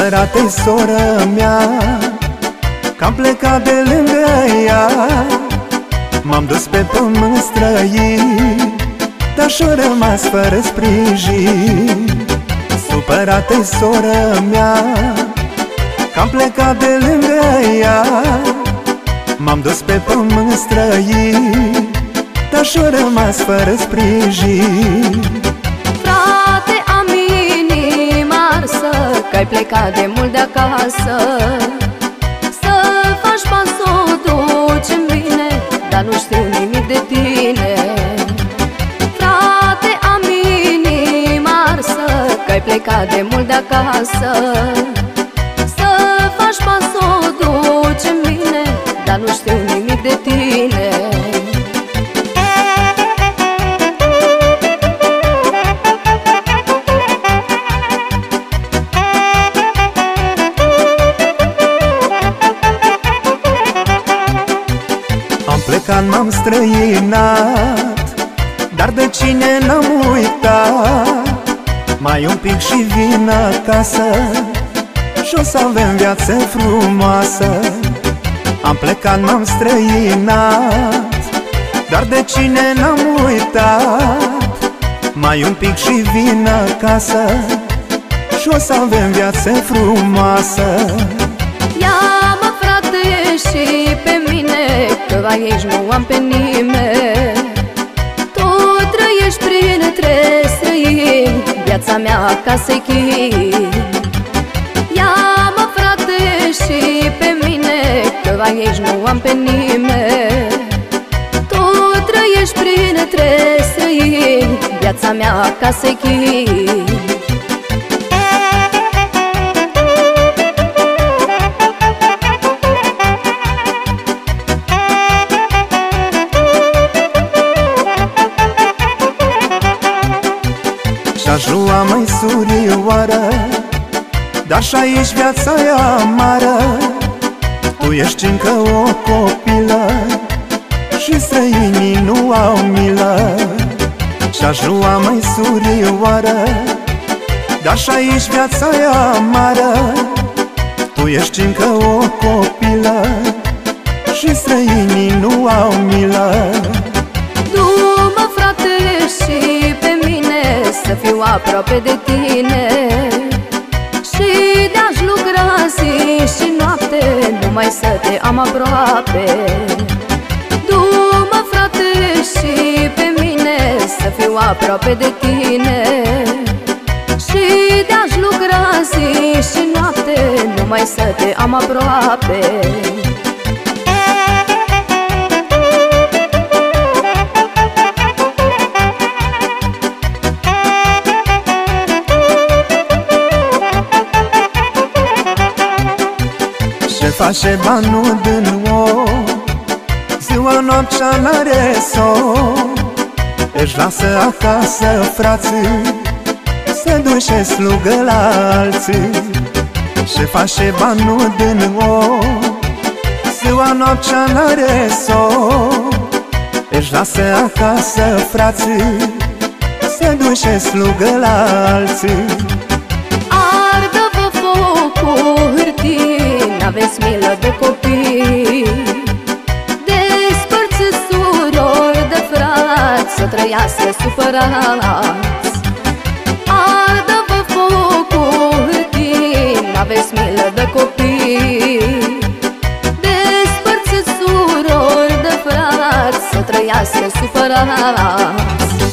Supărată-i soră mea Că am plecat de lângă ea. M-am dus pe pământ străin Dar și-o rămas fără sprijin. Supărată-i soră mea Că am plecat de lângă ea. M-am dus pe pământ străin Dar și-o rămas fără sprijin Că-ai plecat de mult de acasă. Să faci pas o duci în bine Dar nu știu nimic de tine. Frate, am inima arsă Că-ai plecat de mult de acasă m-am străinat Dar de cine n-am uitat? Mai un pic și vin acasă Și o să avem viață frumoasă. Am plecat, m-am străinat Dar de cine n-am uitat? Mai un pic și vin acasă Și o să avem viață frumoasă. Ia-mă frate și pe mine Că aici nu am pe nimeni. Tu trăiești printre străini Viața mea ca să-i Ia-mă frate și pe mine Că aici nu am pe nimeni. Tu trăiești printre străini Viața mea ca să-i Și-aș lua mai surioară Dar și aici viața e amară. Tu ești încă o copilă Și străinii nu au milă. Și-aș lua mai surioară Dar și aici viața e amară. Tu ești încă o copilă Și străinii nu au milă aproape de tine. Și de-aș lucra zi și noapte Numai să te am aproape. Du-mă frate și pe mine Să fiu aproape de tine. Și de-aș lucra zi și noapte Numai să te am aproape face banul din o Ziua noaptea n-are somn. Își lasă acasă frații Se duce slugă la alții. Ce face banul din o Ziua noaptea n-are somn. Își lasă acasă frații Se duce slugă la alții. Ardă-vă focul hârtii N-aveți milă de copii. Despărțiți surori de frați Să trăiască supărați. Ardă-vă focul hârtii N-aveți milă de copii. Despărțiți surori de frați Să trăiască supărați